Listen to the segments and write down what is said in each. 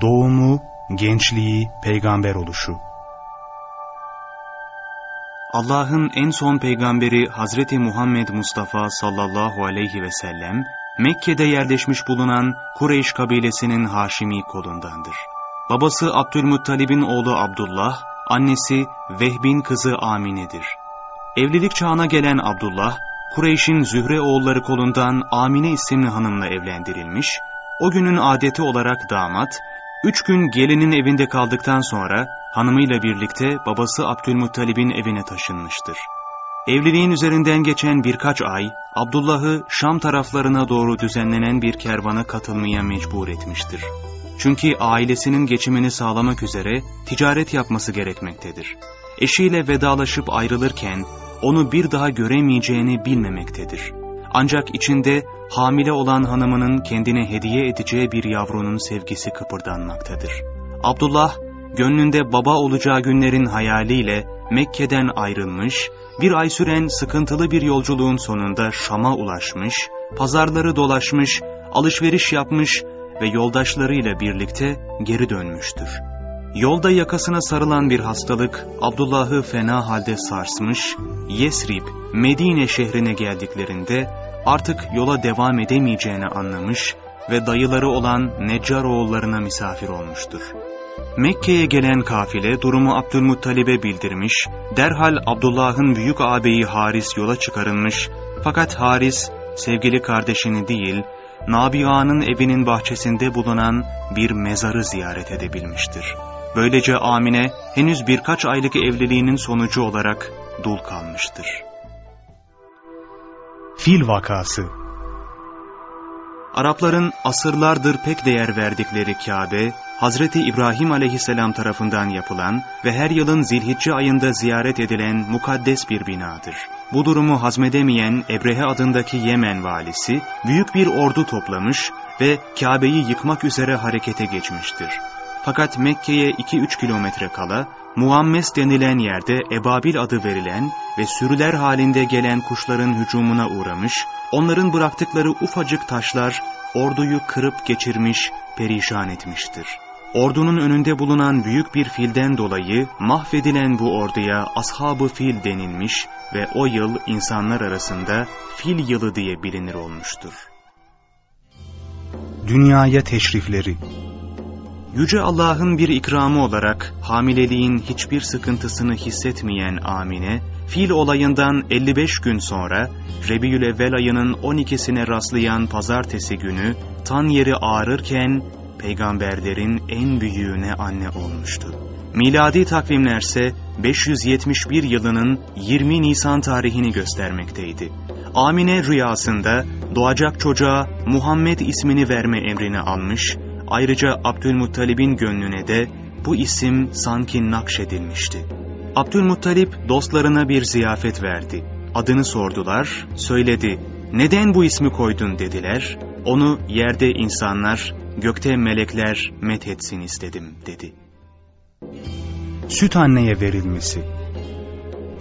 Doğumu, gençliği, peygamber oluşu. Allah'ın en son peygamberi Hazreti Muhammed Mustafa sallallahu aleyhi ve sellem, Mekke'de yerleşmiş bulunan Kureyş kabilesinin Haşimi kolundandır. Babası Abdülmuttalib'in oğlu Abdullah, annesi Vehbin kızı Amine'dir. Evlilik çağına gelen Abdullah, Kureyş'in Zühre oğulları kolundan Amine isimli hanımla evlendirilmiş, o günün adeti olarak damat, üç gün gelinin evinde kaldıktan sonra hanımıyla birlikte babası Abdülmuttalib'in evine taşınmıştır. Evliliğin üzerinden geçen birkaç ay, Abdullah'ı Şam taraflarına doğru düzenlenen bir kervana katılmaya mecbur etmiştir. Çünkü ailesinin geçimini sağlamak üzere ticaret yapması gerekmektedir. Eşiyle vedalaşıp ayrılırken onu bir daha göremeyeceğini bilmemektedir. Ancak içinde hamile olan hanımının kendine hediye edeceği bir yavrunun sevgisi kıpırdanmaktadır. Abdullah, gönlünde baba olacağı günlerin hayaliyle Mekke'den ayrılmış, bir ay süren sıkıntılı bir yolculuğun sonunda Şam'a ulaşmış, pazarları dolaşmış, alışveriş yapmış ve yoldaşlarıyla birlikte geri dönmüştür. Yolda yakasına sarılan bir hastalık Abdullah'ı fena halde sarsmış, Yesrib, Medine şehrine geldiklerinde artık yola devam edemeyeceğini anlamış ve dayıları olan Neccar oğullarına misafir olmuştur. Mekke'ye gelen kafile durumu Abdülmuttalib'e bildirmiş, derhal Abdullah'ın büyük ağabeyi Haris yola çıkarılmış fakat Haris sevgili kardeşini değil, Nabia'nın evinin bahçesinde bulunan bir mezarı ziyaret edebilmiştir. Böylece Amine henüz birkaç aylık evliliğinin sonucu olarak dul kalmıştır. Fil vakası Arapların asırlardır pek değer verdikleri Kabe, Hazreti İbrahim aleyhisselam tarafından yapılan ve her yılın zilhicce ayında ziyaret edilen mukaddes bir binadır. Bu durumu hazmedemeyen Ebrehe adındaki Yemen valisi, büyük bir ordu toplamış ve Kabe'yi yıkmak üzere harekete geçmiştir. Fakat Mekke'ye 2-3 kilometre kala Muammes denilen yerde Ebabil adı verilen ve sürüler halinde gelen kuşların hücumuna uğramış, onların bıraktıkları ufacık taşlar orduyu kırıp geçirmiş, perişan etmiştir. Ordunun önünde bulunan büyük bir filden dolayı mahvedilen bu orduya ashab fil denilmiş ve o yıl insanlar arasında fil yılı diye bilinir olmuştur. Dünyaya teşrifleri Yüce Allah'ın bir ikramı olarak hamileliğin hiçbir sıkıntısını hissetmeyen Amine, fil olayından 55 gün sonra Rebiyülevvel ayının 12'sine rastlayan pazartesi günü tan yeri ağrırken peygamberlerin en büyüğüne anne olmuştu. Miladi takvimlerse 571 yılının 20 Nisan tarihini göstermekteydi. Amine rüyasında doğacak çocuğa Muhammed ismini verme emrini almış Ayrıca Abdülmuttalib'in gönlüne de bu isim sanki nakşedilmişti. Abdülmuttalip dostlarına bir ziyafet verdi. Adını sordular, söyledi. Neden bu ismi koydun dediler. Onu yerde insanlar, gökte melekler methetsin istedim dedi. Süt anneye verilmesi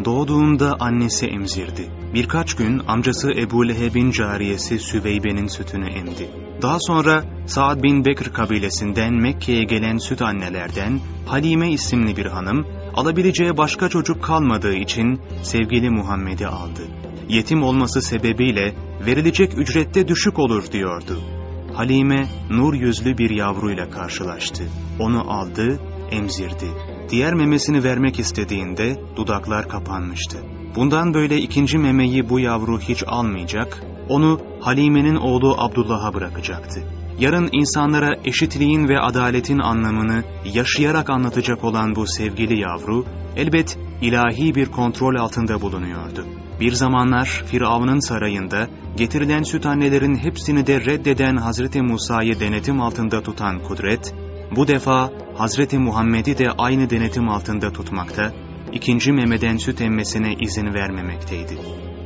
Doğduğunda annesi emzirdi. Birkaç gün amcası Ebu Leheb'in cariyesi Süveybe'nin sütünü emdi. Daha sonra Saad bin Bekir kabilesinden Mekke'ye gelen süt annelerden Halime isimli bir hanım, alabileceği başka çocuk kalmadığı için sevgili Muhammed'i aldı. Yetim olması sebebiyle verilecek ücrette düşük olur diyordu. Halime nur yüzlü bir yavruyla karşılaştı. Onu aldı, emzirdi. Diğer memesini vermek istediğinde dudaklar kapanmıştı. Bundan böyle ikinci memeyi bu yavru hiç almayacak, onu Halime'nin oğlu Abdullah'a bırakacaktı. Yarın insanlara eşitliğin ve adaletin anlamını yaşayarak anlatacak olan bu sevgili yavru, elbet ilahi bir kontrol altında bulunuyordu. Bir zamanlar Firavun'un sarayında getirilen süt annelerin hepsini de reddeden Hazreti Musa'yı denetim altında tutan kudret, bu defa Hazreti Muhammed'i de aynı denetim altında tutmakta, ikinci memeden süt emmesine izin vermemekteydi.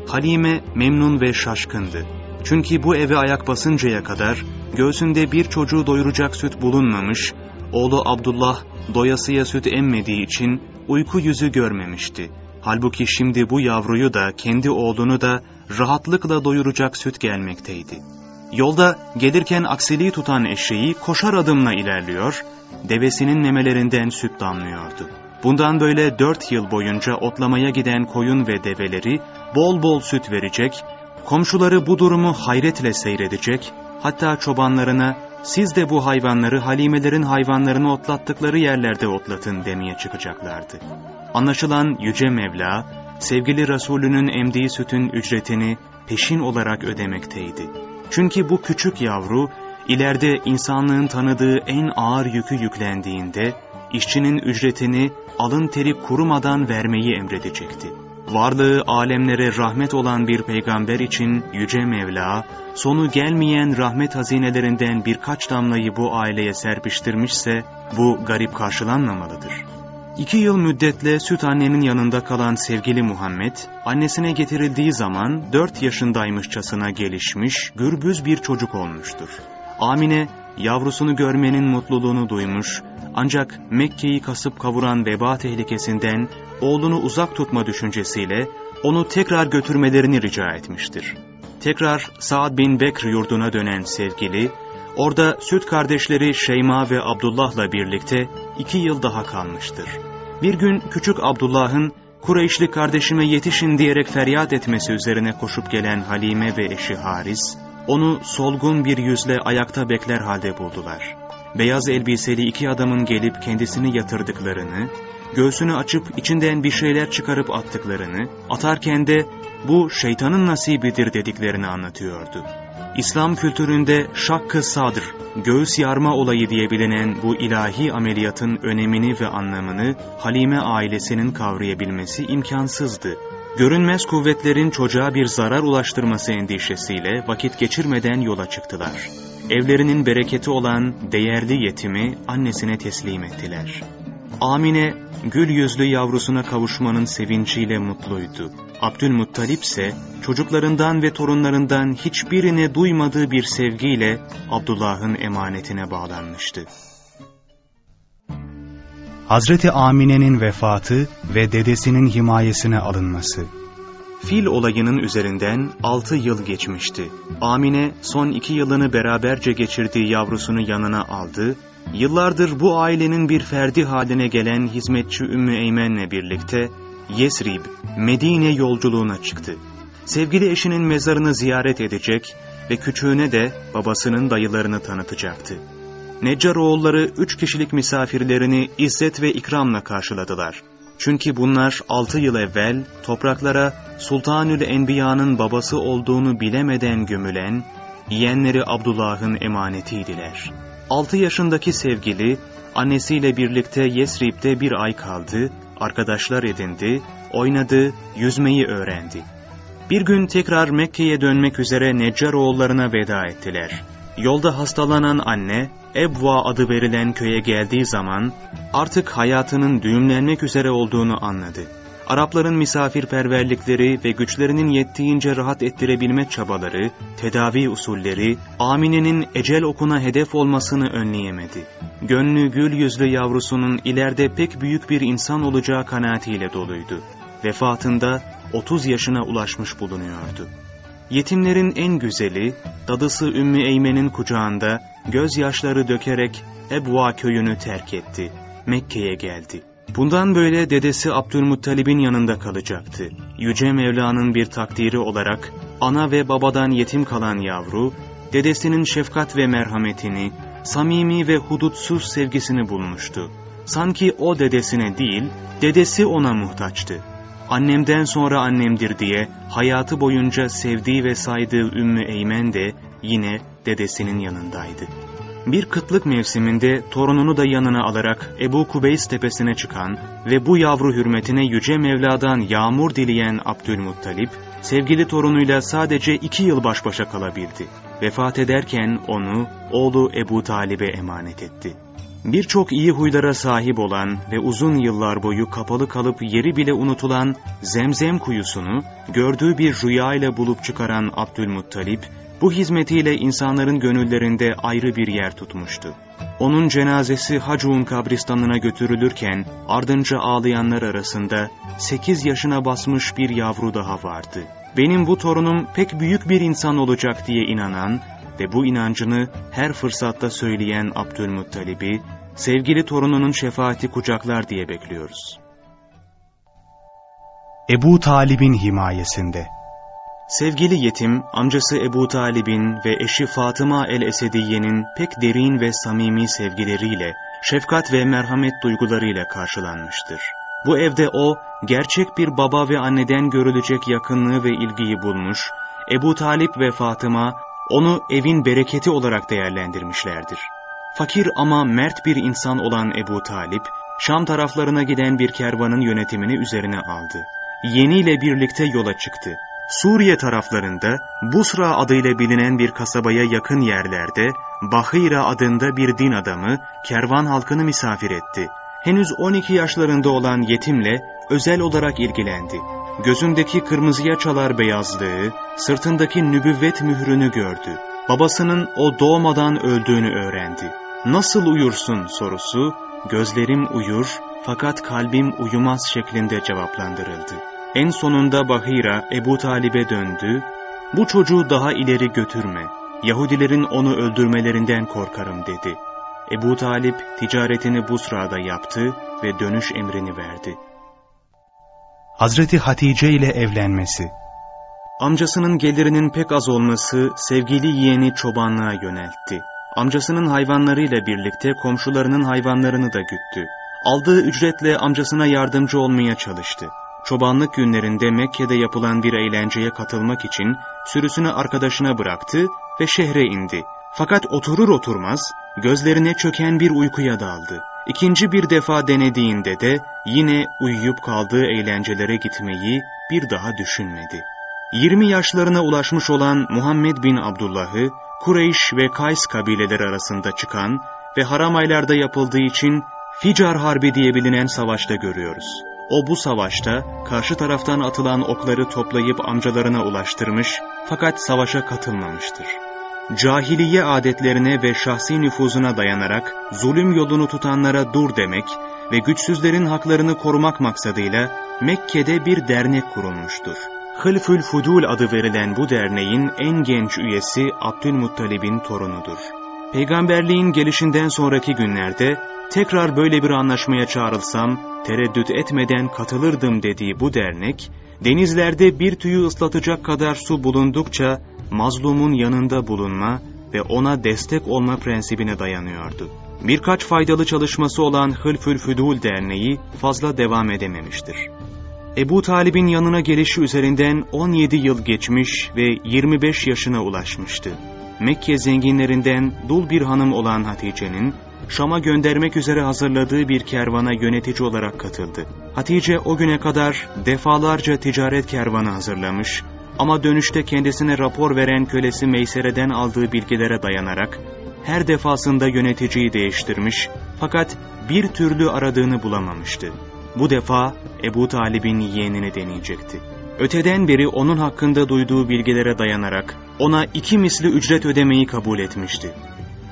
Halime memnun ve şaşkındı. Çünkü bu eve ayak basıncaya kadar göğsünde bir çocuğu doyuracak süt bulunmamış, oğlu Abdullah doyasıya süt emmediği için uyku yüzü görmemişti. Halbuki şimdi bu yavruyu da kendi oğlunu da rahatlıkla doyuracak süt gelmekteydi. Yolda gelirken aksiliği tutan eşeği koşar adımla ilerliyor, devesinin memelerinden süt damlıyordu. Bundan böyle dört yıl boyunca otlamaya giden koyun ve develeri bol bol süt verecek, komşuları bu durumu hayretle seyredecek, hatta çobanlarına siz de bu hayvanları halimelerin hayvanlarını otlattıkları yerlerde otlatın demeye çıkacaklardı. Anlaşılan Yüce Mevla, sevgili Resulünün emdiği sütün ücretini peşin olarak ödemekteydi. Çünkü bu küçük yavru, ileride insanlığın tanıdığı en ağır yükü yüklendiğinde, işçinin ücretini alın teri kurumadan vermeyi emredecekti. Varlığı alemlere rahmet olan bir peygamber için Yüce Mevla, sonu gelmeyen rahmet hazinelerinden birkaç damlayı bu aileye serpiştirmişse, bu garip karşılanmamalıdır. İki yıl müddetle süt annenin yanında kalan sevgili Muhammed, annesine getirildiği zaman dört yaşındaymışçasına gelişmiş, gürbüz bir çocuk olmuştur. Amine, yavrusunu görmenin mutluluğunu duymuş, ancak Mekke'yi kasıp kavuran veba tehlikesinden oğlunu uzak tutma düşüncesiyle onu tekrar götürmelerini rica etmiştir. Tekrar Saad bin Bekr yurduna dönen sevgili, orada süt kardeşleri Şeyma ve Abdullah'la birlikte iki yıl daha kalmıştır. Bir gün küçük Abdullah'ın Kureyşli kardeşime yetişin diyerek feryat etmesi üzerine koşup gelen Halime ve eşi Haris, onu solgun bir yüzle ayakta bekler halde buldular. Beyaz elbiseli iki adamın gelip kendisini yatırdıklarını, göğsünü açıp içinden bir şeyler çıkarıp attıklarını, atarken de bu şeytanın nasibidir dediklerini anlatıyordu. İslam kültüründe şakkı sadr, göğüs yarma olayı diye bilinen bu ilahi ameliyatın önemini ve anlamını Halime ailesinin kavrayabilmesi imkansızdı. Görünmez kuvvetlerin çocuğa bir zarar ulaştırması endişesiyle vakit geçirmeden yola çıktılar. Evlerinin bereketi olan değerli yetimi annesine teslim ettiler. Amine gül yüzlü yavrusuna kavuşmanın sevinciyle mutluydu. Abdülmuttalip ise çocuklarından ve torunlarından hiçbirine duymadığı bir sevgiyle Abdullah'ın emanetine bağlanmıştı. Hazreti Amine'nin vefatı ve dedesinin himayesine alınması Fil olayının üzerinden altı yıl geçmişti. Amine son iki yılını beraberce geçirdiği yavrusunu yanına aldı Yıllardır bu ailenin bir ferdi haline gelen hizmetçi Ümmü Eymen'le birlikte Yesrib, Medine yolculuğuna çıktı. Sevgili eşinin mezarını ziyaret edecek ve küçüğüne de babasının dayılarını tanıtacaktı. Neccar oğulları üç kişilik misafirlerini izzet ve ikramla karşıladılar. Çünkü bunlar altı yıl evvel topraklara Sultanül Enbiya'nın babası olduğunu bilemeden gömülen, yeğenleri Abdullah'ın emanetiydiler.'' 6 yaşındaki sevgili annesiyle birlikte Yesrib'de bir ay kaldı, arkadaşlar edindi, oynadı, yüzmeyi öğrendi. Bir gün tekrar Mekke'ye dönmek üzere Neccar oğullarına veda ettiler. Yolda hastalanan anne, Ebva adı verilen köye geldiği zaman artık hayatının düğümlenmek üzere olduğunu anladı. Arapların misafirperverlikleri ve güçlerinin yettiğince rahat ettirebilme çabaları, tedavi usulleri, Amine'nin ecel okuna hedef olmasını önleyemedi. Gönlü gül yüzlü yavrusunun ileride pek büyük bir insan olacağı kanaatiyle doluydu. Vefatında 30 yaşına ulaşmış bulunuyordu. Yetimlerin en güzeli, dadısı Ümmü Eymen'in kucağında gözyaşları dökerek Ebva köyünü terk etti. Mekke'ye geldi. Bundan böyle dedesi Abdülmuttalib'in yanında kalacaktı. Yüce Mevla'nın bir takdiri olarak ana ve babadan yetim kalan yavru, dedesinin şefkat ve merhametini, samimi ve hudutsuz sevgisini bulmuştu. Sanki o dedesine değil, dedesi ona muhtaçtı. Annemden sonra annemdir diye hayatı boyunca sevdiği ve saydığı Ümmü Eymen de yine dedesinin yanındaydı. Bir kıtlık mevsiminde torununu da yanına alarak Ebu Kubeys tepesine çıkan ve bu yavru hürmetine Yüce Mevla'dan yağmur dileyen Abdülmuttalip, sevgili torunuyla sadece iki yıl baş başa kalabildi. Vefat ederken onu oğlu Ebu Talib'e emanet etti. Birçok iyi huylara sahip olan ve uzun yıllar boyu kapalı kalıp yeri bile unutulan Zemzem kuyusunu gördüğü bir rüya ile bulup çıkaran Abdülmuttalip, bu hizmetiyle insanların gönüllerinde ayrı bir yer tutmuştu. Onun cenazesi Hacun kabristanına götürülürken ardınca ağlayanlar arasında 8 yaşına basmış bir yavru daha vardı. Benim bu torunum pek büyük bir insan olacak diye inanan, ve bu inancını her fırsatta söyleyen Abdülmuttalib'i sevgili torununun şefaati kucaklar diye bekliyoruz. Ebu Talib'in himayesinde Sevgili yetim, amcası Ebu Talib'in ve eşi Fatıma el-Esediye'nin pek derin ve samimi sevgileriyle, şefkat ve merhamet duygularıyla karşılanmıştır. Bu evde o, gerçek bir baba ve anneden görülecek yakınlığı ve ilgiyi bulmuş, Ebu Talip ve Fatıma onu evin bereketi olarak değerlendirmişlerdir. Fakir ama mert bir insan olan Ebu Talip, Şam taraflarına giden bir kervanın yönetimini üzerine aldı. Yeniyle birlikte yola çıktı. Suriye taraflarında Busra adıyla bilinen bir kasabaya yakın yerlerde Bahira adında bir din adamı kervan halkını misafir etti. Henüz 12 yaşlarında olan yetimle özel olarak ilgilendi. Gözündeki kırmızıya çalar beyazlığı, sırtındaki nübüvvet mührünü gördü. Babasının o doğmadan öldüğünü öğrendi. Nasıl uyursun sorusu, gözlerim uyur fakat kalbim uyumaz şeklinde cevaplandırıldı. En sonunda Bahira Ebu Talib'e döndü, bu çocuğu daha ileri götürme, Yahudilerin onu öldürmelerinden korkarım dedi. Ebu Talip ticaretini Busra'da yaptı ve dönüş emrini verdi. Hazreti Hatice ile evlenmesi Amcasının gelirinin pek az olması sevgili yeğeni çobanlığa yöneltti. Amcasının hayvanlarıyla birlikte komşularının hayvanlarını da güttü. Aldığı ücretle amcasına yardımcı olmaya çalıştı. Çobanlık günlerinde Mekke'de yapılan bir eğlenceye katılmak için sürüsünü arkadaşına bıraktı ve şehre indi. Fakat oturur oturmaz gözlerine çöken bir uykuya daldı. İkinci bir defa denediğinde de yine uyuyup kaldığı eğlencelere gitmeyi bir daha düşünmedi. 20 yaşlarına ulaşmış olan Muhammed bin Abdullah'ı Kureyş ve Kays kabileleri arasında çıkan ve haram aylarda yapıldığı için Ficar Harbi diye bilinen savaşta görüyoruz. O bu savaşta karşı taraftan atılan okları toplayıp amcalarına ulaştırmış fakat savaşa katılmamıştır. Cahiliye adetlerine ve şahsi nüfuzuna dayanarak zulüm yolunu tutanlara dur demek ve güçsüzlerin haklarını korumak maksadıyla Mekke'de bir dernek kurulmuştur. Hılfül Fudul adı verilen bu derneğin en genç üyesi Abdülmuttalib'in torunudur. Peygamberliğin gelişinden sonraki günlerde tekrar böyle bir anlaşmaya çağrılsam tereddüt etmeden katılırdım dediği bu dernek, denizlerde bir tüyü ıslatacak kadar su bulundukça mazlumun yanında bulunma ve ona destek olma prensibine dayanıyordu. Birkaç faydalı çalışması olan Hılfül Füdul Derneği fazla devam edememiştir. Ebu Talib'in yanına gelişi üzerinden 17 yıl geçmiş ve 25 yaşına ulaşmıştı. Mekke zenginlerinden dul bir hanım olan Hatice'nin Şam'a göndermek üzere hazırladığı bir kervana yönetici olarak katıldı. Hatice o güne kadar defalarca ticaret kervanı hazırlamış ama dönüşte kendisine rapor veren kölesi Meysere'den aldığı bilgilere dayanarak her defasında yöneticiyi değiştirmiş fakat bir türlü aradığını bulamamıştı. Bu defa Ebu Talib'in yeğenini deneyecekti. Öteden beri onun hakkında duyduğu bilgilere dayanarak ona iki misli ücret ödemeyi kabul etmişti.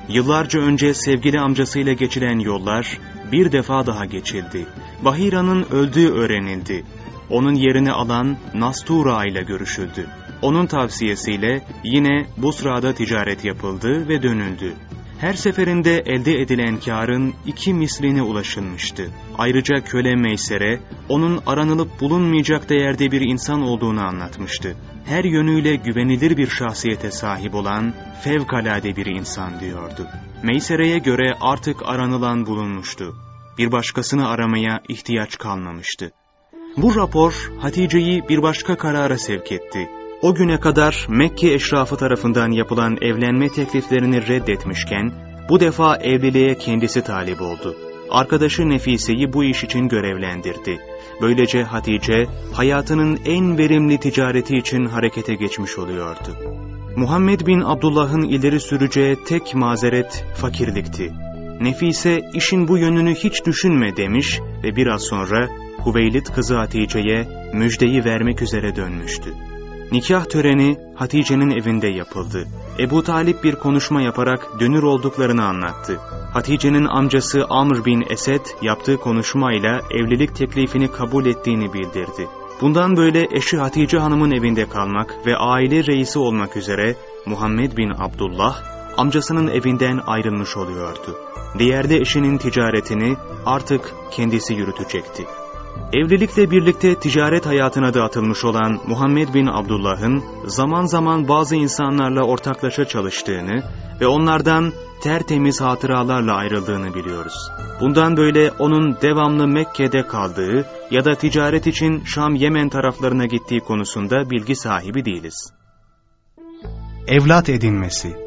Yıllarca önce sevgili amcasıyla geçilen yollar bir defa daha geçildi. Bahira'nın öldüğü öğrenildi. Onun yerini alan Nastura ile görüşüldü. Onun tavsiyesiyle yine Busra'da ticaret yapıldı ve dönüldü. Her seferinde elde edilen karın iki misline ulaşılmıştı. Ayrıca köle Meysere, onun aranılıp bulunmayacak değerde bir insan olduğunu anlatmıştı. Her yönüyle güvenilir bir şahsiyete sahip olan fevkalade bir insan diyordu. Meysere'ye göre artık aranılan bulunmuştu. Bir başkasını aramaya ihtiyaç kalmamıştı. Bu rapor Hatice'yi bir başka karara sevk etti. O güne kadar Mekke eşrafı tarafından yapılan evlenme tekliflerini reddetmişken, bu defa evliliğe kendisi talip oldu. Arkadaşı Nefise'yi bu iş için görevlendirdi. Böylece Hatice, hayatının en verimli ticareti için harekete geçmiş oluyordu. Muhammed bin Abdullah'ın ileri süreceği tek mazeret fakirlikti. Nefise işin bu yönünü hiç düşünme demiş ve biraz sonra Hüveylid kızı Hatice'ye müjdeyi vermek üzere dönmüştü. Nikah töreni Hatice'nin evinde yapıldı. Ebu Talip bir konuşma yaparak dönür olduklarını anlattı. Hatice'nin amcası Amr bin Esed yaptığı konuşmayla evlilik teklifini kabul ettiğini bildirdi. Bundan böyle eşi Hatice Hanım'ın evinde kalmak ve aile reisi olmak üzere Muhammed bin Abdullah amcasının evinden ayrılmış oluyordu. Diğerde eşinin ticaretini artık kendisi yürütecekti. Evlilikle birlikte ticaret hayatına da atılmış olan Muhammed bin Abdullah'ın zaman zaman bazı insanlarla ortaklaşa çalıştığını ve onlardan tertemiz hatıralarla ayrıldığını biliyoruz. Bundan böyle onun devamlı Mekke'de kaldığı ya da ticaret için Şam-Yemen taraflarına gittiği konusunda bilgi sahibi değiliz. Evlat edinmesi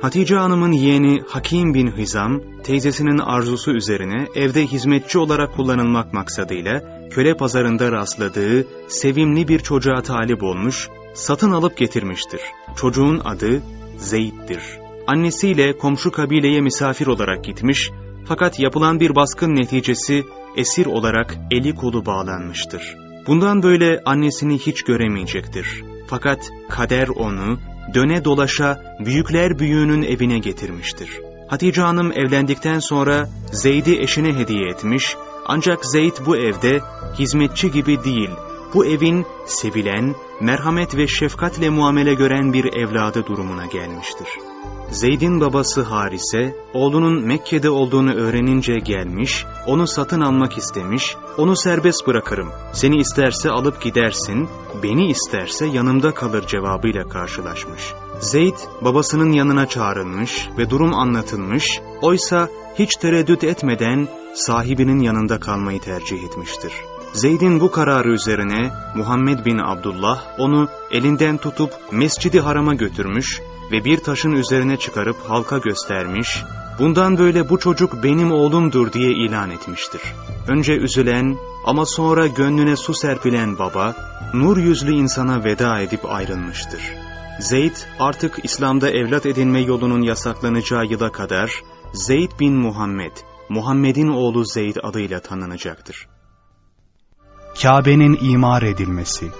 Hatice Hanım'ın yeğeni Hakim bin Hizam, teyzesinin arzusu üzerine evde hizmetçi olarak kullanılmak maksadıyla köle pazarında rastladığı sevimli bir çocuğa talip olmuş, satın alıp getirmiştir. Çocuğun adı Zeyd'dir. Annesiyle komşu kabileye misafir olarak gitmiş, fakat yapılan bir baskın neticesi esir olarak eli kolu bağlanmıştır. Bundan böyle annesini hiç göremeyecektir. Fakat kader onu döne dolaşa büyükler büyüğünün evine getirmiştir. Hatice Hanım evlendikten sonra Zeyd'i eşine hediye etmiş ancak Zeyd bu evde hizmetçi gibi değil, bu evin sevilen, merhamet ve şefkatle muamele gören bir evladı durumuna gelmiştir. Zeyd'in babası Harise, oğlunun Mekke'de olduğunu öğrenince gelmiş, onu satın almak istemiş, onu serbest bırakırım, seni isterse alıp gidersin, beni isterse yanımda kalır cevabıyla karşılaşmış. Zeyd babasının yanına çağrılmış ve durum anlatılmış, oysa hiç tereddüt etmeden sahibinin yanında kalmayı tercih etmiştir. Zeyd'in bu kararı üzerine Muhammed bin Abdullah onu elinden tutup Mescidi Haram'a götürmüş ve bir taşın üzerine çıkarıp halka göstermiş, bundan böyle bu çocuk benim oğlumdur diye ilan etmiştir. Önce üzülen ama sonra gönlüne su serpilen baba, nur yüzlü insana veda edip ayrılmıştır. Zeyd artık İslam'da evlat edinme yolunun yasaklanacağı yıla kadar Zeyd bin Muhammed, Muhammed'in oğlu Zeyd adıyla tanınacaktır. Kabe'nin imar edilmesi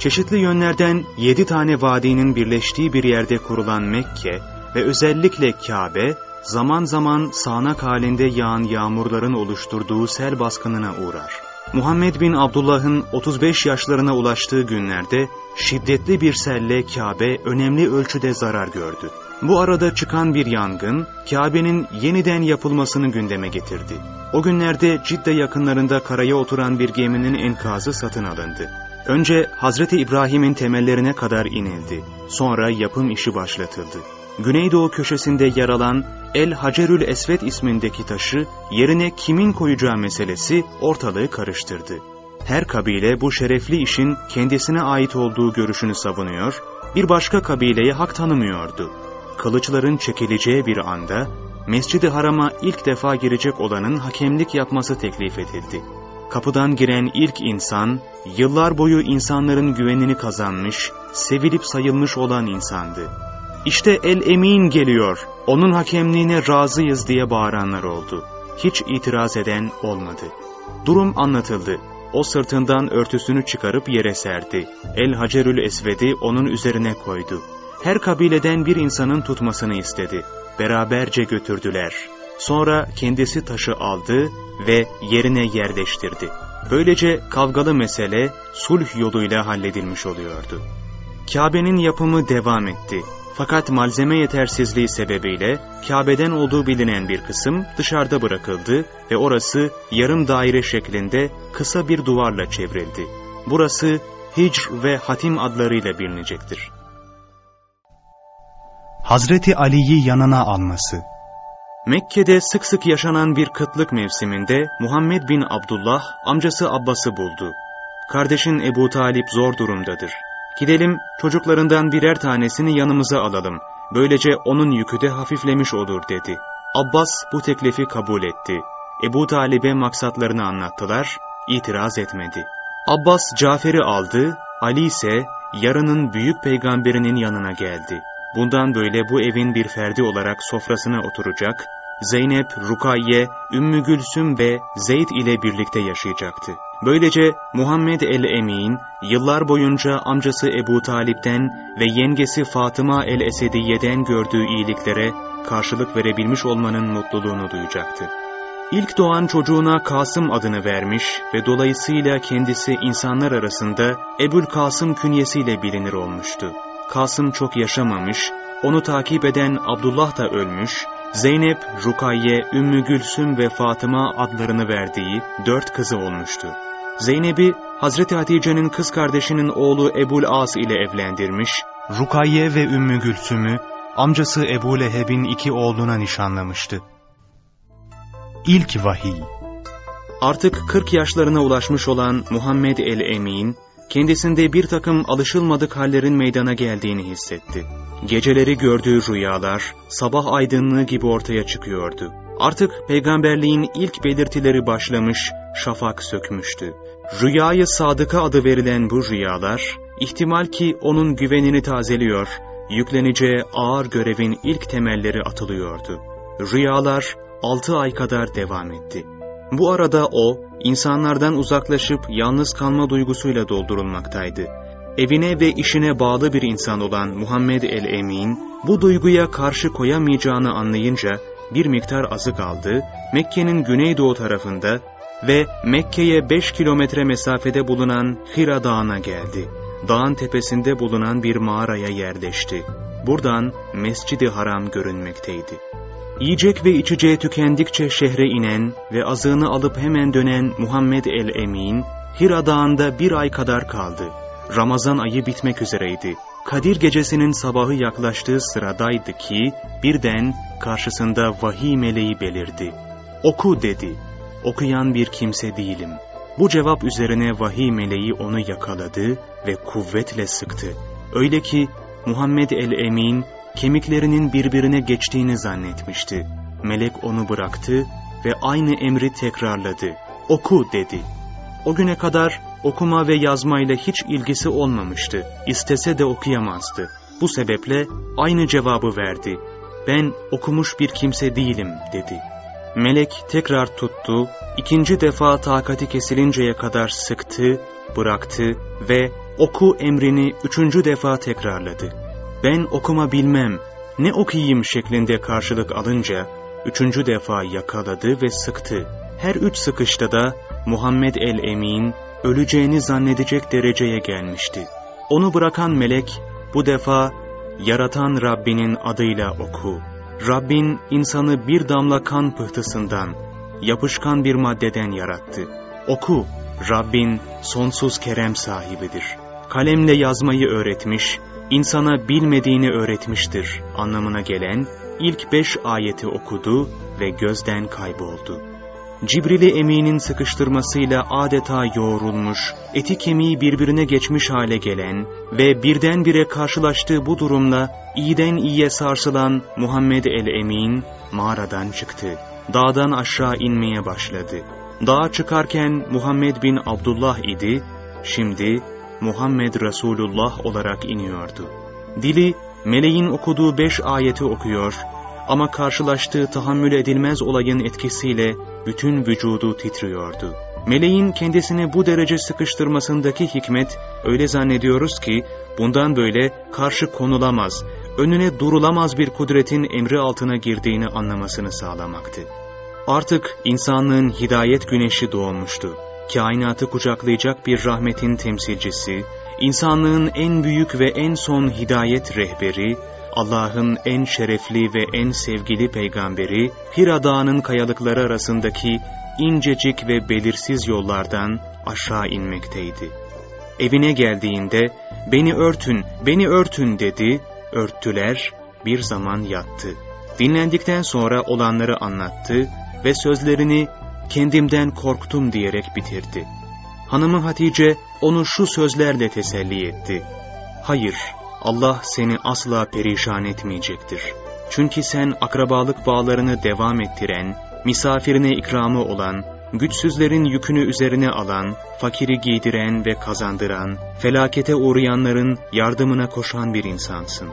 Çeşitli yönlerden yedi tane vadinin birleştiği bir yerde kurulan Mekke ve özellikle Kabe, zaman zaman sağanak halinde yağan yağmurların oluşturduğu sel baskınına uğrar. Muhammed bin Abdullah'ın 35 yaşlarına ulaştığı günlerde şiddetli bir selle Kabe önemli ölçüde zarar gördü. Bu arada çıkan bir yangın Kabe'nin yeniden yapılmasını gündeme getirdi. O günlerde Cidde yakınlarında karaya oturan bir geminin enkazı satın alındı. Önce Hazreti İbrahim'in temellerine kadar inildi. Sonra yapım işi başlatıldı. Güneydoğu köşesinde yer alan El Hacerül Esvet ismindeki taşı yerine kimin koyacağı meselesi ortalığı karıştırdı. Her kabile bu şerefli işin kendisine ait olduğu görüşünü savunuyor, bir başka kabileye hak tanımıyordu. Kılıçların çekileceği bir anda Mescid-i Haram'a ilk defa girecek olanın hakemlik yapması teklif edildi. Kapıdan giren ilk insan, yıllar boyu insanların güvenini kazanmış, sevilip sayılmış olan insandı. İşte El-Emin geliyor, onun hakemliğine razıyız diye bağıranlar oldu. Hiç itiraz eden olmadı. Durum anlatıldı. O sırtından örtüsünü çıkarıp yere serdi. El-Hacerül Esved'i onun üzerine koydu. Her kabileden bir insanın tutmasını istedi. Beraberce götürdüler. Sonra kendisi taşı aldı ve yerine yerleştirdi. Böylece kavgalı mesele sulh yoluyla halledilmiş oluyordu. Kabe'nin yapımı devam etti. Fakat malzeme yetersizliği sebebiyle Kabe'den olduğu bilinen bir kısım dışarıda bırakıldı ve orası yarım daire şeklinde kısa bir duvarla çevrildi. Burası Hicr ve Hatim adlarıyla bilinecektir. Hazreti Ali'yi yanına alması Mekke'de sık sık yaşanan bir kıtlık mevsiminde Muhammed bin Abdullah amcası Abbas'ı buldu. Kardeşin Ebu Talip zor durumdadır. Gidelim çocuklarından birer tanesini yanımıza alalım. Böylece onun yükü de hafiflemiş olur dedi. Abbas bu teklifi kabul etti. Ebu Talib'e maksatlarını anlattılar, itiraz etmedi. Abbas Cafer'i aldı, Ali ise yarının büyük peygamberinin yanına geldi. Bundan böyle bu evin bir ferdi olarak sofrasına oturacak, Zeynep, Rukayye, Ümmü Gülsüm ve Zeyd ile birlikte yaşayacaktı. Böylece Muhammed el-Emin, yıllar boyunca amcası Ebu Talip'ten ve yengesi Fatıma el-Esediye'den gördüğü iyiliklere karşılık verebilmiş olmanın mutluluğunu duyacaktı. İlk doğan çocuğuna Kasım adını vermiş ve dolayısıyla kendisi insanlar arasında Ebul Kasım künyesiyle bilinir olmuştu. Kasım çok yaşamamış, onu takip eden Abdullah da ölmüş, Zeynep, Rukayye, Ümmü Gülsüm ve Fatıma adlarını verdiği dört kızı olmuştu. Zeynep'i Hazreti Hatice'nin kız kardeşinin oğlu Ebul As ile evlendirmiş, Rukayye ve Ümmü Gülsüm'ü amcası Ebu Leheb'in iki oğluna nişanlamıştı. İlk Vahiy Artık 40 yaşlarına ulaşmış olan Muhammed el-Emin, kendisinde bir takım alışılmadık hallerin meydana geldiğini hissetti. Geceleri gördüğü rüyalar, sabah aydınlığı gibi ortaya çıkıyordu. Artık peygamberliğin ilk belirtileri başlamış, şafak sökmüştü. Rüyayı sadıka adı verilen bu rüyalar, ihtimal ki onun güvenini tazeliyor, yükleneceği ağır görevin ilk temelleri atılıyordu. Rüyalar altı ay kadar devam etti. Bu arada o, insanlardan uzaklaşıp yalnız kalma duygusuyla doldurulmaktaydı. Evine ve işine bağlı bir insan olan Muhammed el-Emin, bu duyguya karşı koyamayacağını anlayınca bir miktar azık aldı, Mekke'nin güneydoğu tarafında ve Mekke'ye 5 kilometre mesafede bulunan Hira Dağı'na geldi. Dağın tepesinde bulunan bir mağaraya yerleşti. Buradan Mescid-i Haram görünmekteydi. Yiyecek ve içeceği tükendikçe şehre inen ve azığını alıp hemen dönen Muhammed el-Emin, Hira Dağı'nda bir ay kadar kaldı. Ramazan ayı bitmek üzereydi. Kadir gecesinin sabahı yaklaştığı sıradaydı ki, birden karşısında vahiy meleği belirdi. Oku dedi. Okuyan bir kimse değilim. Bu cevap üzerine vahiy meleği onu yakaladı ve kuvvetle sıktı. Öyle ki Muhammed el-Emin kemiklerinin birbirine geçtiğini zannetmişti. Melek onu bıraktı ve aynı emri tekrarladı. Oku dedi. O güne kadar okuma ve yazmayla hiç ilgisi olmamıştı. İstese de okuyamazdı. Bu sebeple aynı cevabı verdi. Ben okumuş bir kimse değilim dedi. Melek tekrar tuttu, ikinci defa takati kesilinceye kadar sıktı, bıraktı ve oku emrini üçüncü defa tekrarladı. Ben okuma bilmem, ne okuyayım şeklinde karşılık alınca, üçüncü defa yakaladı ve sıktı. Her üç sıkışta da Muhammed el-Emin öleceğini zannedecek dereceye gelmişti. Onu bırakan melek bu defa yaratan Rabbinin adıyla oku. Rabbin insanı bir damla kan pıhtısından, yapışkan bir maddeden yarattı. Oku, Rabbin sonsuz kerem sahibidir. Kalemle yazmayı öğretmiş, insana bilmediğini öğretmiştir anlamına gelen ilk beş ayeti okudu ve gözden kayboldu. Cibril-i Emin'in sıkıştırmasıyla adeta yoğrulmuş, eti kemiği birbirine geçmiş hale gelen ve birdenbire karşılaştığı bu durumla iyiden iyiye sarsılan Muhammed el-Emin mağaradan çıktı. Dağdan aşağı inmeye başladı. Dağa çıkarken Muhammed bin Abdullah idi, şimdi Muhammed Resulullah olarak iniyordu. Dili meleğin okuduğu beş ayeti okuyor ama karşılaştığı tahammül edilmez olayın etkisiyle bütün vücudu titriyordu. Meleğin kendisini bu derece sıkıştırmasındaki hikmet öyle zannediyoruz ki bundan böyle karşı konulamaz, önüne durulamaz bir kudretin emri altına girdiğini anlamasını sağlamaktı. Artık insanlığın hidayet güneşi doğmuştu. Kainatı kucaklayacak bir rahmetin temsilcisi, insanlığın en büyük ve en son hidayet rehberi, Allah'ın en şerefli ve en sevgili peygamberi, Hira Dağı'nın kayalıkları arasındaki incecik ve belirsiz yollardan aşağı inmekteydi. Evine geldiğinde, beni örtün, beni örtün dedi, örttüler, bir zaman yattı. Dinlendikten sonra olanları anlattı ve sözlerini kendimden korktum diyerek bitirdi. Hanımı Hatice onu şu sözlerle teselli etti. Hayır, Allah seni asla perişan etmeyecektir. Çünkü sen akrabalık bağlarını devam ettiren, misafirine ikramı olan, güçsüzlerin yükünü üzerine alan, fakiri giydiren ve kazandıran, felakete uğrayanların yardımına koşan bir insansın.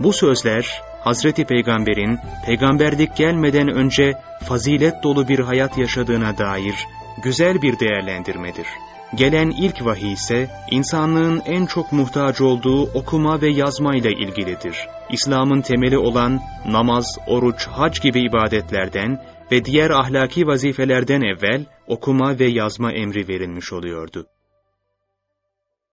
Bu sözler, Hazreti Peygamber'in peygamberlik gelmeden önce fazilet dolu bir hayat yaşadığına dair güzel bir değerlendirmedir. Gelen ilk vahiy ise insanlığın en çok muhtaç olduğu okuma ve yazma ile ilgilidir. İslam'ın temeli olan namaz, oruç, hac gibi ibadetlerden ve diğer ahlaki vazifelerden evvel okuma ve yazma emri verilmiş oluyordu.